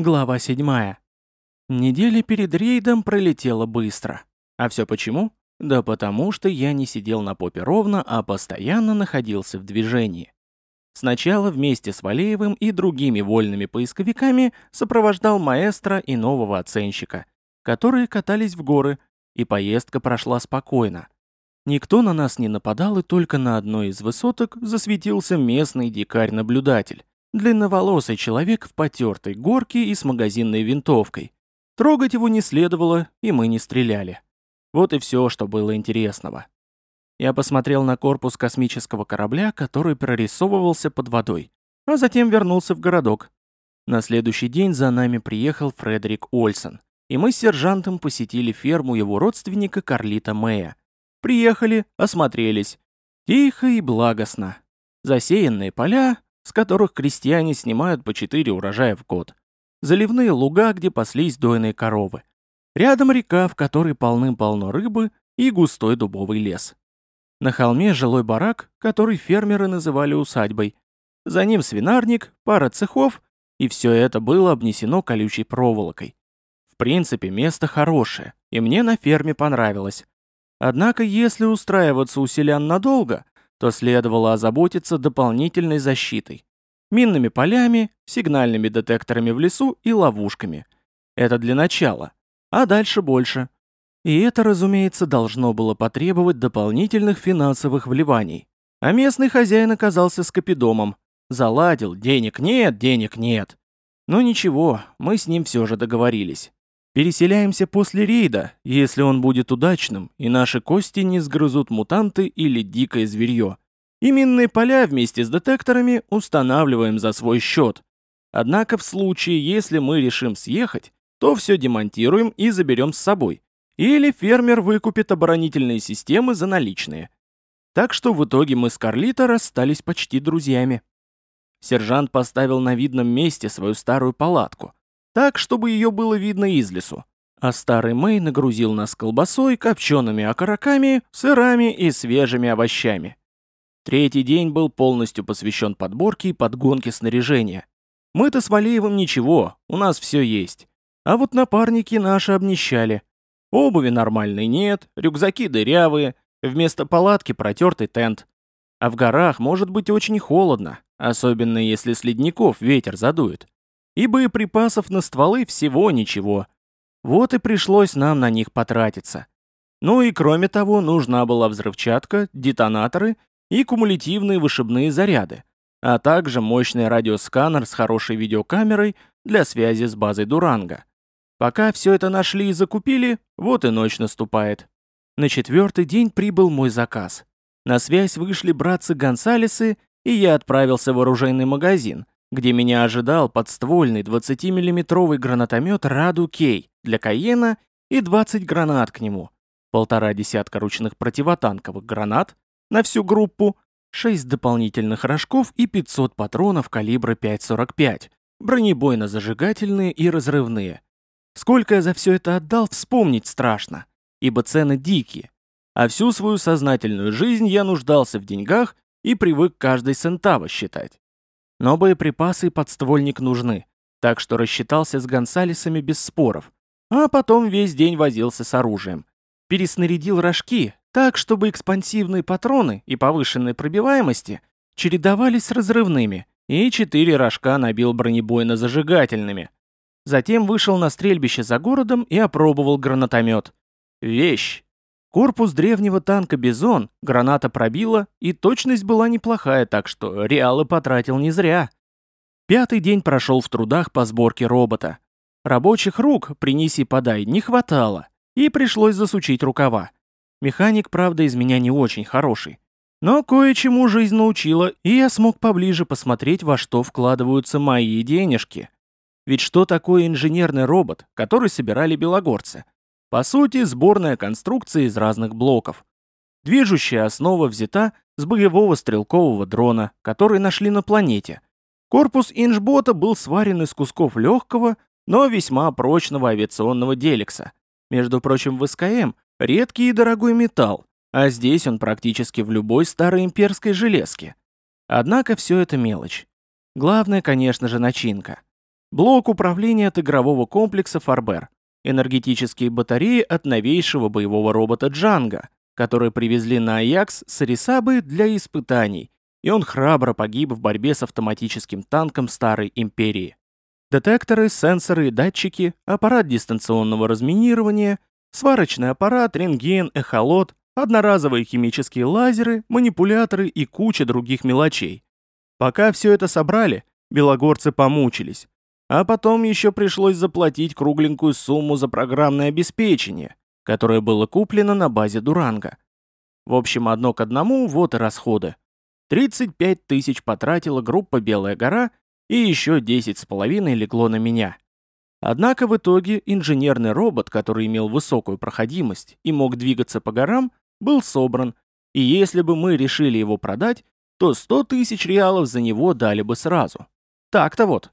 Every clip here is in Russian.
Глава 7. Неделя перед рейдом пролетела быстро. А все почему? Да потому что я не сидел на попе ровно, а постоянно находился в движении. Сначала вместе с Валеевым и другими вольными поисковиками сопровождал маэстро и нового оценщика, которые катались в горы, и поездка прошла спокойно. Никто на нас не нападал, и только на одной из высоток засветился местный дикарь-наблюдатель. Длинноволосый человек в потертой горке и с магазинной винтовкой. Трогать его не следовало, и мы не стреляли. Вот и все, что было интересного. Я посмотрел на корпус космического корабля, который прорисовывался под водой, а затем вернулся в городок. На следующий день за нами приехал Фредерик Ольсон, и мы с сержантом посетили ферму его родственника Карлита Мэя. Приехали, осмотрелись. Тихо и благостно. Засеянные поля, с которых крестьяне снимают по четыре урожая в год. Заливные луга, где паслись дойные коровы. Рядом река, в которой полным-полно рыбы, и густой дубовый лес. На холме жилой барак, который фермеры называли усадьбой. За ним свинарник, пара цехов, и все это было обнесено колючей проволокой. В принципе, место хорошее, и мне на ферме понравилось. Однако, если устраиваться у селян надолго, то следовало озаботиться дополнительной защитой. Минными полями, сигнальными детекторами в лесу и ловушками. Это для начала. А дальше больше. И это, разумеется, должно было потребовать дополнительных финансовых вливаний. А местный хозяин оказался скопидомом. Заладил, денег нет, денег нет. Но ничего, мы с ним все же договорились. Переселяемся после рейда, если он будет удачным, и наши кости не сгрызут мутанты или дикое зверье. И минные поля вместе с детекторами устанавливаем за свой счет. Однако в случае, если мы решим съехать, то все демонтируем и заберем с собой. Или фермер выкупит оборонительные системы за наличные. Так что в итоге мы с Карлито расстались почти друзьями. Сержант поставил на видном месте свою старую палатку, так, чтобы ее было видно из лесу. А старый Мэй нагрузил нас колбасой, копчеными окороками, сырами и свежими овощами. Третий день был полностью посвящен подборке и подгонке снаряжения. Мы-то с Валеевым ничего, у нас все есть. А вот напарники наши обнищали. Обуви нормальной нет, рюкзаки дырявые, вместо палатки протертый тент. А в горах может быть очень холодно, особенно если с ледников ветер задует и боеприпасов на стволы всего ничего. Вот и пришлось нам на них потратиться. Ну и кроме того, нужна была взрывчатка, детонаторы и кумулятивные вышибные заряды, а также мощный радиосканер с хорошей видеокамерой для связи с базой Дуранга. Пока все это нашли и закупили, вот и ночь наступает. На четвертый день прибыл мой заказ. На связь вышли братцы Гонсалесы, и я отправился в оружейный магазин, где меня ожидал подствольный 20-миллиметровый гранатомет Раду Кей для Каена и 20 гранат к нему, полтора десятка ручных противотанковых гранат на всю группу, 6 дополнительных рожков и 500 патронов калибра 5,45, бронебойно-зажигательные и разрывные. Сколько я за все это отдал, вспомнить страшно, ибо цены дикие. А всю свою сознательную жизнь я нуждался в деньгах и привык каждый центаво считать. Но боеприпасы и подствольник нужны, так что рассчитался с Гонсалесами без споров, а потом весь день возился с оружием. Переснарядил рожки так, чтобы экспансивные патроны и повышенной пробиваемости чередовались с разрывными, и четыре рожка набил бронебойно-зажигательными. Затем вышел на стрельбище за городом и опробовал гранатомет. Вещь! Корпус древнего танка «Бизон» граната пробила, и точность была неплохая, так что реалы потратил не зря. Пятый день прошел в трудах по сборке робота. Рабочих рук, принеси-подай, не хватало, и пришлось засучить рукава. Механик, правда, из меня не очень хороший. Но кое-чему жизнь научила, и я смог поближе посмотреть, во что вкладываются мои денежки. Ведь что такое инженерный робот, который собирали белогорцы? По сути, сборная конструкция из разных блоков. Движущая основа взята с боевого стрелкового дрона, который нашли на планете. Корпус инжбота был сварен из кусков легкого, но весьма прочного авиационного делекса. Между прочим, в СКМ редкий и дорогой металл, а здесь он практически в любой старой имперской железке. Однако все это мелочь. Главное, конечно же, начинка. блок управления от игрового комплекса Фарбер, энергетические батареи от новейшего боевого робота Джанга, который привезли на Аякс с Арисабы для испытаний, и он храбро погиб в борьбе с автоматическим танком Старой Империи. Детекторы, сенсоры и датчики, аппарат дистанционного разминирования, сварочный аппарат, рентген, эхолот, одноразовые химические лазеры, манипуляторы и куча других мелочей. Пока все это собрали, белогорцы помучились. А потом еще пришлось заплатить кругленькую сумму за программное обеспечение, которое было куплено на базе Дуранга. В общем, одно к одному, вот и расходы. 35 тысяч потратила группа «Белая гора» и еще 10 с половиной легло на меня. Однако в итоге инженерный робот, который имел высокую проходимость и мог двигаться по горам, был собран, и если бы мы решили его продать, то 100 тысяч реалов за него дали бы сразу. Так-то вот.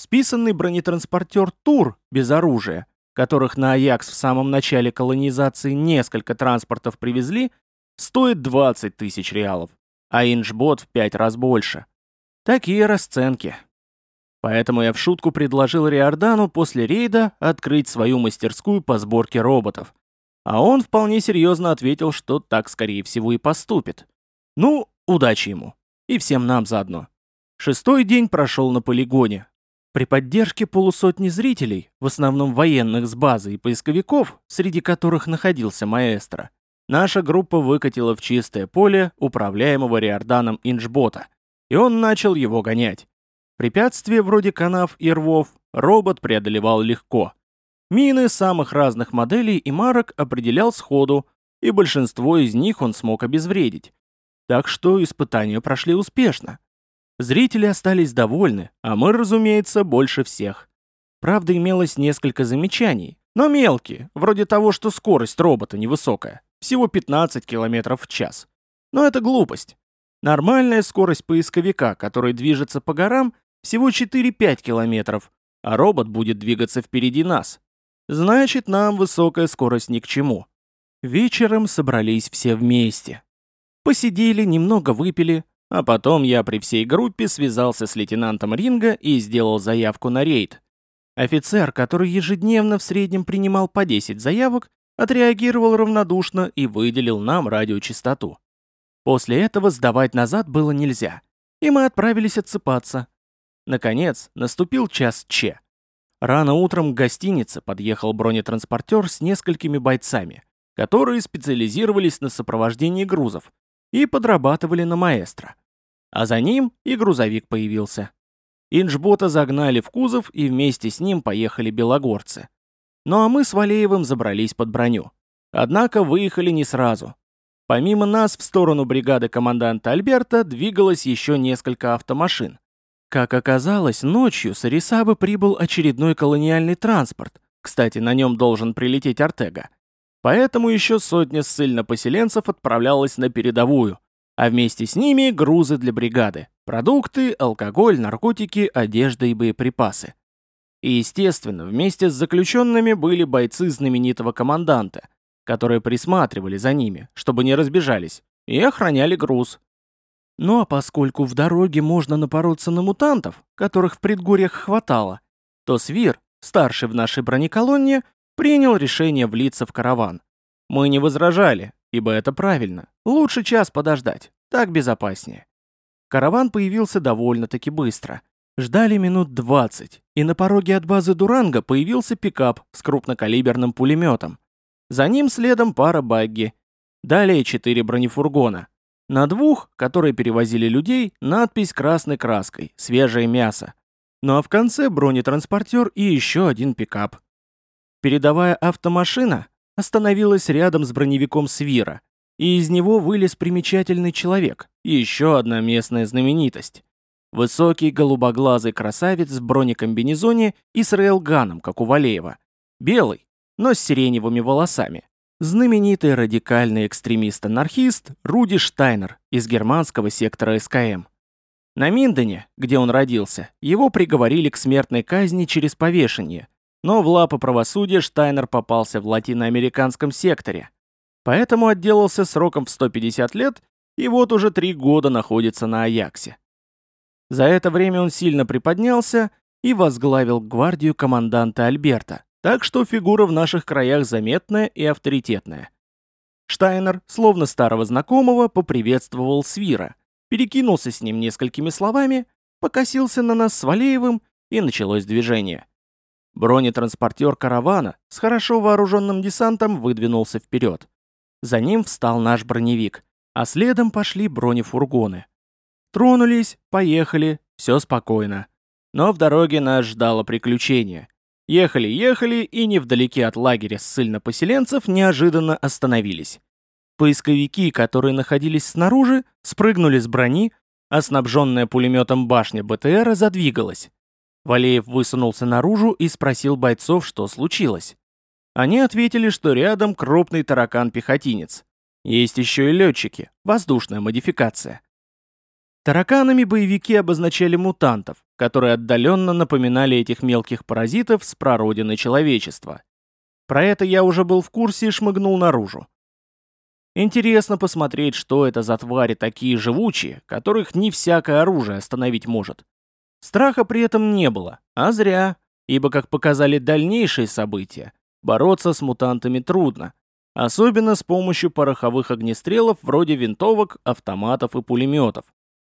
Списанный бронетранспортер «Тур» без оружия, которых на Аякс в самом начале колонизации несколько транспортов привезли, стоит 20 тысяч реалов, а инжбот в 5 раз больше. Такие расценки. Поэтому я в шутку предложил Риордану после рейда открыть свою мастерскую по сборке роботов. А он вполне серьезно ответил, что так, скорее всего, и поступит. Ну, удачи ему. И всем нам заодно. Шестой день прошел на полигоне. При поддержке полусотни зрителей, в основном военных с базы и поисковиков, среди которых находился маэстро, наша группа выкатила в чистое поле управляемого Риорданом инжбота, и он начал его гонять. Препятствия вроде канав и рвов робот преодолевал легко. Мины самых разных моделей и марок определял сходу, и большинство из них он смог обезвредить. Так что испытания прошли успешно. Зрители остались довольны, а мы, разумеется, больше всех. Правда, имелось несколько замечаний, но мелкие, вроде того, что скорость робота невысокая, всего 15 км в час. Но это глупость. Нормальная скорость поисковика, который движется по горам, всего 4-5 километров, а робот будет двигаться впереди нас. Значит, нам высокая скорость ни к чему. Вечером собрались все вместе. Посидели, немного выпили, а потом я при всей группе связался с лейтенантом Ринга и сделал заявку на рейд. Офицер, который ежедневно в среднем принимал по 10 заявок, отреагировал равнодушно и выделил нам радиочастоту. После этого сдавать назад было нельзя, и мы отправились отсыпаться. Наконец, наступил час Че. Рано утром к гостинице подъехал бронетранспортер с несколькими бойцами, которые специализировались на сопровождении грузов и подрабатывали на маэстро. А за ним и грузовик появился. Инжбота загнали в кузов и вместе с ним поехали белогорцы. Ну а мы с Валеевым забрались под броню. Однако выехали не сразу. Помимо нас в сторону бригады команданта Альберта двигалось еще несколько автомашин. Как оказалось, ночью с Арисабы прибыл очередной колониальный транспорт. Кстати, на нем должен прилететь Артега. Поэтому еще сотня ссыльно-поселенцев отправлялась на передовую, а вместе с ними грузы для бригады, продукты, алкоголь, наркотики, одежда и боеприпасы. И, естественно, вместе с заключенными были бойцы знаменитого команданта, которые присматривали за ними, чтобы не разбежались, и охраняли груз. Ну а поскольку в дороге можно напороться на мутантов, которых в предгорьях хватало, то Свир, старший в нашей бронеколонне, принял решение влиться в караван. Мы не возражали, ибо это правильно. Лучше час подождать, так безопаснее. Караван появился довольно-таки быстро. Ждали минут 20, и на пороге от базы Дуранга появился пикап с крупнокалиберным пулеметом. За ним следом пара багги. Далее четыре бронефургона. На двух, которые перевозили людей, надпись красной краской «Свежее мясо». Ну а в конце бронетранспортер и еще один пикап. Передовая автомашина остановилась рядом с броневиком Свира, и из него вылез примечательный человек, еще одна местная знаменитость. Высокий голубоглазый красавец в бронекомбинезоне и с рейлганом, как у Валеева. Белый, но с сиреневыми волосами знаменитый радикальный экстремист-анархист Руди Штайнер из германского сектора СКМ. На Миндене, где он родился, его приговорили к смертной казни через повешение, но в лапы правосудия Штайнер попался в латиноамериканском секторе. Поэтому отделался сроком в 150 лет и вот уже три года находится на Аяксе. За это время он сильно приподнялся и возглавил гвардию команданта Альберта, так что фигура в наших краях заметная и авторитетная. Штайнер, словно старого знакомого, поприветствовал Свира, перекинулся с ним несколькими словами, покосился на нас с Валеевым, и началось движение. Бронетранспортер каравана с хорошо вооруженным десантом выдвинулся вперед. За ним встал наш броневик, а следом пошли бронефургоны. Тронулись, поехали, все спокойно. Но в дороге нас ждало приключение. Ехали-ехали и невдалеке от лагеря ссыльно-поселенцев неожиданно остановились. Поисковики, которые находились снаружи, спрыгнули с брони, а снабженная пулеметом башня БТРа задвигалась. Валеев высунулся наружу и спросил бойцов, что случилось. Они ответили, что рядом крупный таракан-пехотинец. Есть еще и летчики, воздушная модификация. Тараканами боевики обозначали мутантов, которые отдаленно напоминали этих мелких паразитов с прародины человечества. Про это я уже был в курсе и шмыгнул наружу. Интересно посмотреть, что это за твари такие живучие, которых не всякое оружие остановить может. Страха при этом не было, а зря, ибо, как показали дальнейшие события, бороться с мутантами трудно, особенно с помощью пороховых огнестрелов вроде винтовок, автоматов и пулеметов.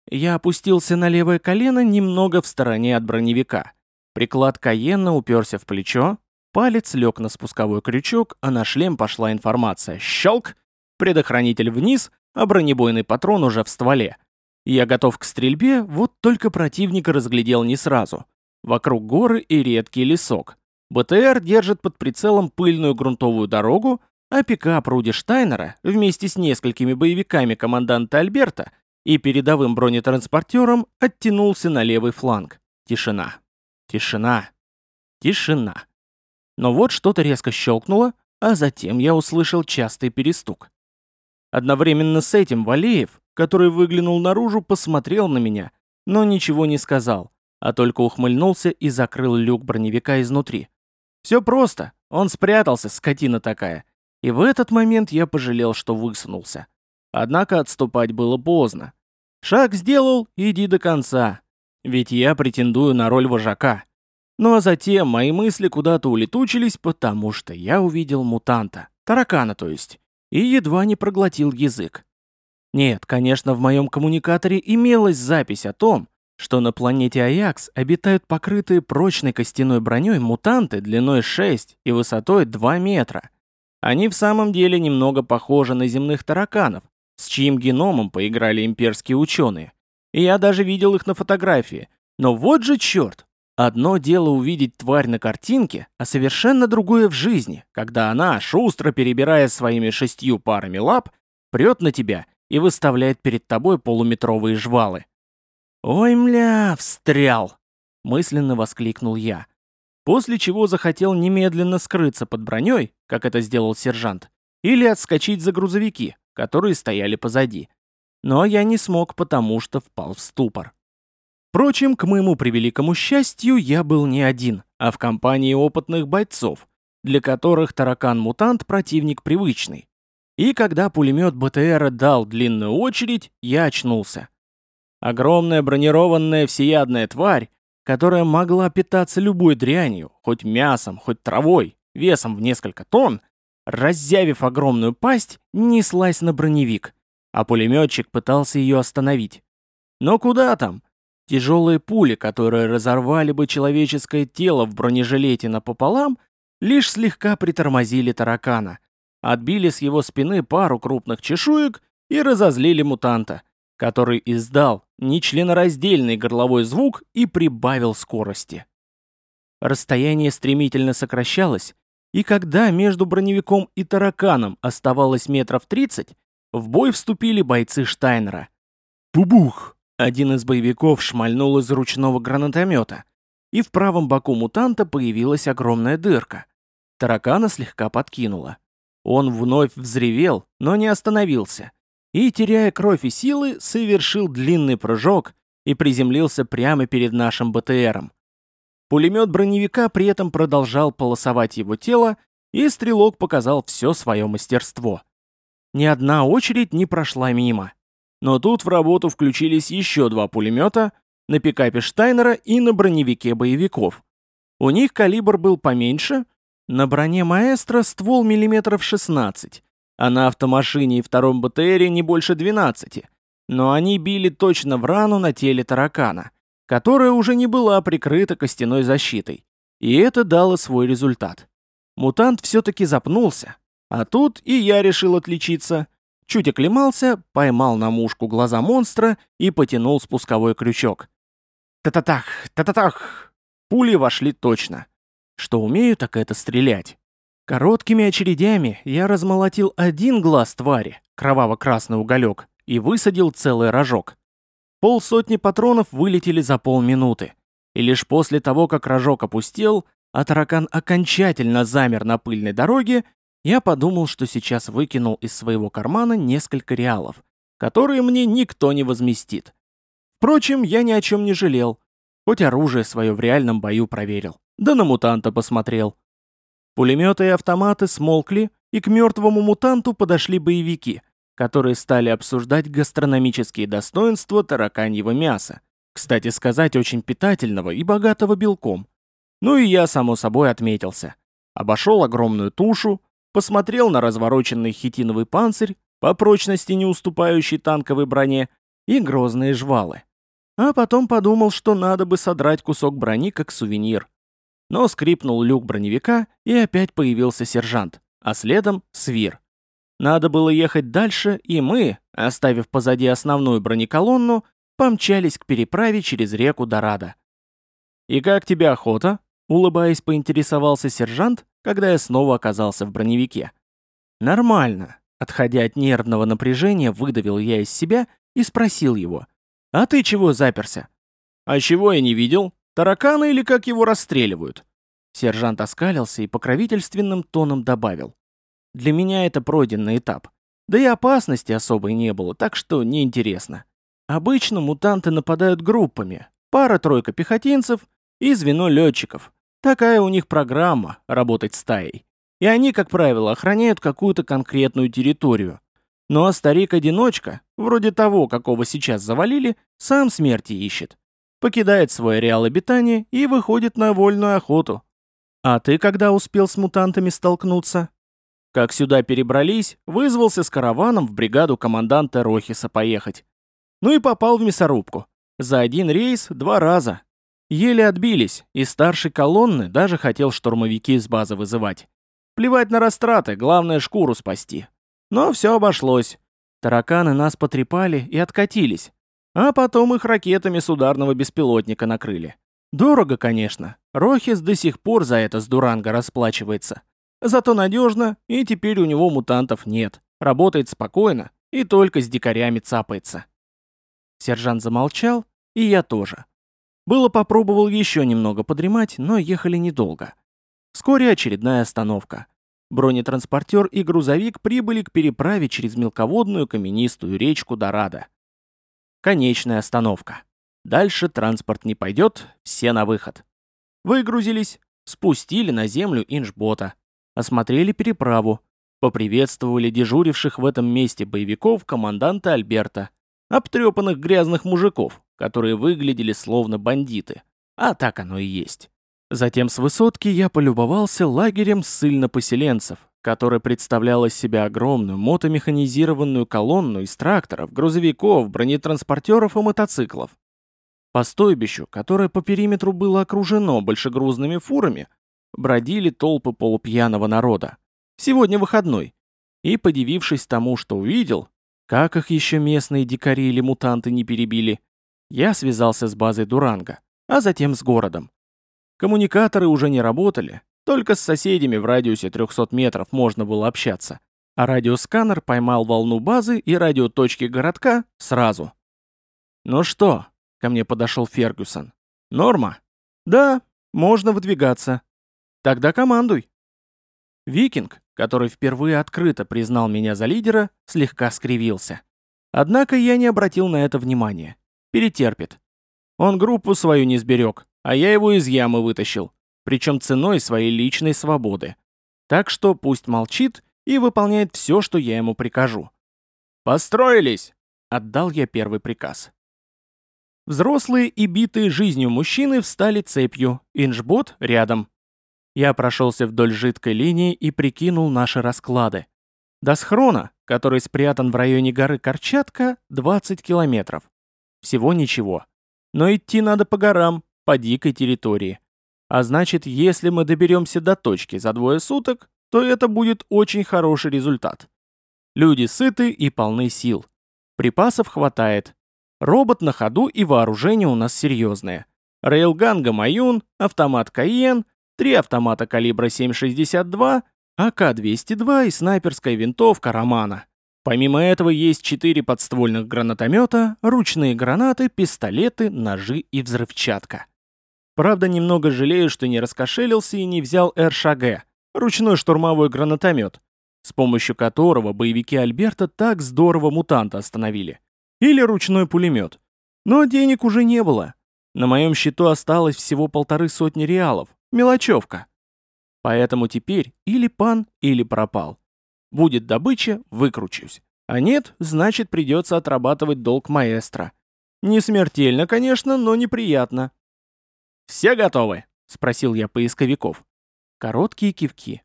Я опустился на левое колено немного в стороне от броневика. Приклад Каенна уперся в плечо, палец лег на спусковой крючок, а на шлем пошла информация. Щелк! Предохранитель вниз, а бронебойный патрон уже в стволе. Я готов к стрельбе, вот только противника разглядел не сразу. Вокруг горы и редкий лесок. БТР держит под прицелом пыльную грунтовую дорогу, а пикап Руди Штайнера вместе с несколькими боевиками команданта Альберта и передовым бронетранспортером оттянулся на левый фланг. Тишина. Тишина. Тишина. Но вот что-то резко щелкнуло, а затем я услышал частый перестук. Одновременно с этим Валеев, который выглянул наружу, посмотрел на меня, но ничего не сказал, а только ухмыльнулся и закрыл люк броневика изнутри. Все просто, он спрятался, скотина такая. И в этот момент я пожалел, что высунулся. Однако отступать было поздно. Шаг сделал, иди до конца. Ведь я претендую на роль вожака. Ну а затем мои мысли куда-то улетучились, потому что я увидел мутанта. Таракана, то есть. И едва не проглотил язык. Нет, конечно, в моем коммуникаторе имелась запись о том, что на планете Аякс обитают покрытые прочной костяной броней мутанты длиной 6 и высотой 2 метра. Они в самом деле немного похожи на земных тараканов, с чьим геномом поиграли имперские ученые. И я даже видел их на фотографии. Но вот же черт! Одно дело увидеть тварь на картинке, а совершенно другое в жизни, когда она, шустро перебирая своими шестью парами лап, прет на тебя и выставляет перед тобой полуметровые жвалы. «Ой, мля, встрял!» — мысленно воскликнул я. После чего захотел немедленно скрыться под броней, как это сделал сержант, или отскочить за грузовики, которые стояли позади. Но я не смог, потому что впал в ступор. Впрочем, к моему превеликому счастью, я был не один, а в компании опытных бойцов, для которых таракан-мутант противник привычный. И когда пулемет БТРа дал длинную очередь, я очнулся. Огромная бронированная всеядная тварь, которая могла питаться любой дрянью, хоть мясом, хоть травой, весом в несколько тонн, раззявив огромную пасть, неслась на броневик, а пулеметчик пытался ее остановить. Но куда там? Тяжелые пули, которые разорвали бы человеческое тело в бронежилете напополам, лишь слегка притормозили таракана, отбили с его спины пару крупных чешуек и разозлили мутанта, который издал нечленораздельный горловой звук и прибавил скорости. Расстояние стремительно сокращалось, и когда между броневиком и тараканом оставалось метров тридцать, в бой вступили бойцы Штайнера. Бубух! Один из боевиков шмальнул из ручного гранатомета, и в правом боку мутанта появилась огромная дырка. Таракана слегка подкинула. Он вновь взревел, но не остановился. И, теряя кровь и силы, совершил длинный прыжок и приземлился прямо перед нашим БТРом. Пулемет броневика при этом продолжал полосовать его тело, и стрелок показал все свое мастерство. Ни одна очередь не прошла мимо. Но тут в работу включились еще два пулемета, на пикапе Штайнера и на броневике боевиков. У них калибр был поменьше, на броне Маэстро ствол миллиметров 16, а на автомашине и втором БТРе не больше 12. Но они били точно в рану на теле таракана, которая уже не была прикрыта костяной защитой. И это дало свой результат. Мутант все-таки запнулся, а тут и я решил отличиться. Чуть оклемался, поймал на мушку глаза монстра и потянул спусковой крючок. Та-та-тах, та-та-тах! Пули вошли точно. Что умею, так это стрелять. Короткими очередями я размолотил один глаз твари, кроваво-красный уголек, и высадил целый рожок. Полсотни патронов вылетели за полминуты. И лишь после того, как рожок опустел, а таракан окончательно замер на пыльной дороге, я подумал, что сейчас выкинул из своего кармана несколько реалов, которые мне никто не возместит. Впрочем, я ни о чем не жалел, хоть оружие свое в реальном бою проверил, да на мутанта посмотрел. Пулеметы и автоматы смолкли, и к мертвому мутанту подошли боевики, которые стали обсуждать гастрономические достоинства тараканьего мяса, кстати сказать, очень питательного и богатого белком. Ну и я, само собой, отметился. Обошел огромную тушу, посмотрел на развороченный хитиновый панцирь, по прочности не уступающий танковой броне, и грозные жвалы. А потом подумал, что надо бы содрать кусок брони как сувенир. Но скрипнул люк броневика, и опять появился сержант, а следом — свир. Надо было ехать дальше, и мы, оставив позади основную бронеколонну, помчались к переправе через реку Дорадо. «И как тебе охота?» — улыбаясь, поинтересовался сержант, когда я снова оказался в броневике. «Нормально», — отходя от нервного напряжения, выдавил я из себя и спросил его. «А ты чего заперся?» «А чего я не видел? Тараканы или как его расстреливают?» Сержант оскалился и покровительственным тоном добавил. Для меня это пройденный этап. Да и опасности особой не было, так что неинтересно. Обычно мутанты нападают группами. Пара-тройка пехотинцев и звено летчиков. Такая у них программа — работать стаей. И они, как правило, охраняют какую-то конкретную территорию. Ну а старик-одиночка, вроде того, какого сейчас завалили, сам смерти ищет. Покидает свой ареал обитания и выходит на вольную охоту. А ты когда успел с мутантами столкнуться? Как сюда перебрались, вызвался с караваном в бригаду команданта Рохиса поехать. Ну и попал в мясорубку. За один рейс два раза. Еле отбились, и старший колонны даже хотел штурмовики с базы вызывать. Плевать на растраты, главное шкуру спасти. Но все обошлось. Тараканы нас потрепали и откатились. А потом их ракетами с ударного беспилотника накрыли. Дорого, конечно. Рохис до сих пор за это с Дуранга расплачивается. Зато надежно, и теперь у него мутантов нет. Работает спокойно и только с дикарями цапается. Сержант замолчал, и я тоже. Было попробовал еще немного подремать, но ехали недолго. Вскоре очередная остановка. Бронетранспортер и грузовик прибыли к переправе через мелководную каменистую речку Дорадо. Конечная остановка. Дальше транспорт не пойдет, все на выход. Выгрузились, спустили на землю инжбота осмотрели переправу, поприветствовали дежуривших в этом месте боевиков команданта Альберта, обтрепанных грязных мужиков, которые выглядели словно бандиты. А так оно и есть. Затем с высотки я полюбовался лагерем ссыльно-поселенцев, который представлял из себя огромную мотомеханизированную колонну из тракторов, грузовиков, бронетранспортеров и мотоциклов. По стойбищу, которое по периметру было окружено большегрузными фурами, бродили толпы полупьяного народа. Сегодня выходной. И, подивившись тому, что увидел, как их еще местные дикари или мутанты не перебили, я связался с базой Дуранга, а затем с городом. Коммуникаторы уже не работали, только с соседями в радиусе 300 метров можно было общаться. А радиосканер поймал волну базы и радиоточки городка сразу. «Ну что?» — ко мне подошел Фергюсон. «Норма?» «Да, можно выдвигаться», Тогда командуй. Викинг, который впервые открыто признал меня за лидера, слегка скривился. Однако я не обратил на это внимания. Перетерпит. Он группу свою не сберег, а я его из ямы вытащил, причем ценой своей личной свободы. Так что пусть молчит и выполняет все, что я ему прикажу. «Построились!» — отдал я первый приказ. Взрослые и битые жизнью мужчины встали цепью, инжбот рядом. Я прошелся вдоль жидкой линии и прикинул наши расклады. До схрона, который спрятан в районе горы Корчатка, 20 километров. Всего ничего. Но идти надо по горам, по дикой территории. А значит, если мы доберемся до точки за двое суток, то это будет очень хороший результат. Люди сыты и полны сил. Припасов хватает. Робот на ходу и вооружение у нас серьезное. Рейлган Гамаюн, автомат Кайен, три автомата калибра 7,62, АК-202 и снайперская винтовка Романа. Помимо этого есть четыре подствольных гранатомета, ручные гранаты, пистолеты, ножи и взрывчатка. Правда, немного жалею, что не раскошелился и не взял РШГ, ручной штурмовой гранатомет, с помощью которого боевики Альберта так здорово мутанта остановили. Или ручной пулемет. Но денег уже не было. На моем счету осталось всего полторы сотни реалов. Мелочевка. Поэтому теперь или пан, или пропал. Будет добыча, выкручусь. А нет, значит придется отрабатывать долг маэстро. Не смертельно, конечно, но неприятно. «Все готовы?» — спросил я поисковиков. Короткие кивки.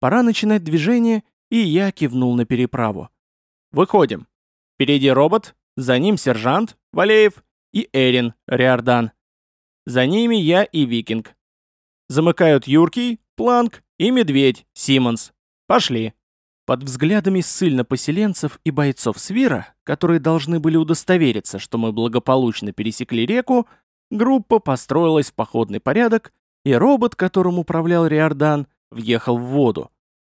Пора начинать движение, и я кивнул на переправу. «Выходим. Впереди робот, за ним сержант, Валеев и Эрин, Риордан. За ними я и Викинг. Замыкают Юркий, Планк и Медведь, Симмонс. Пошли!» Под взглядами ссыльно-поселенцев и бойцов Свира, которые должны были удостовериться, что мы благополучно пересекли реку, группа построилась в походный порядок, и робот, которым управлял Риордан, въехал в воду.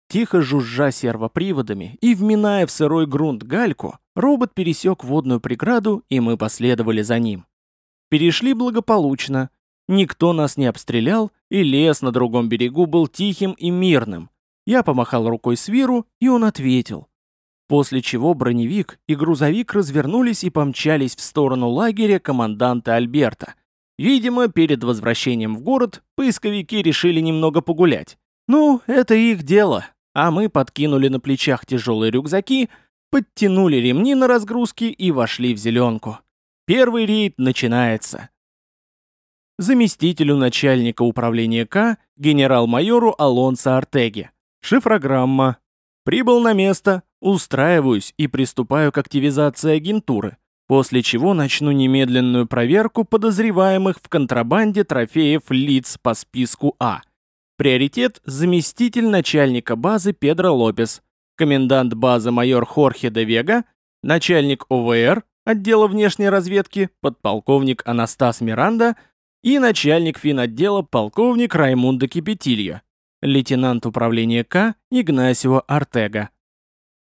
Тихо жужжа сервоприводами и вминая в сырой грунт гальку, робот пересек водную преграду, и мы последовали за ним. Перешли благополучно. Никто нас не обстрелял, и лес на другом берегу был тихим и мирным, я помахал рукой Свиру, и он ответил. После чего броневик и грузовик развернулись и помчались в сторону лагеря команданта Альберта. Видимо, перед возвращением в город поисковики решили немного погулять. Ну, это их дело. А мы подкинули на плечах тяжелые рюкзаки, подтянули ремни на разгрузки и вошли в зеленку. Первый рейд начинается. Заместителю начальника управления К, генерал-майору Алонсо Артеге. Шифрограмма. Прибыл на место, устраиваюсь и приступаю к активизации агентуры, после чего начну немедленную проверку подозреваемых в контрабанде трофеев лиц по списку А. Приоритет – заместитель начальника базы Педро Лопес, комендант базы майор Хорхе де Вега, начальник ОВР, отдела внешней разведки, подполковник Анастас Миранда и начальник финотдела полковник Раймундо Кипетильо лейтенант управления К Игнасио Артега.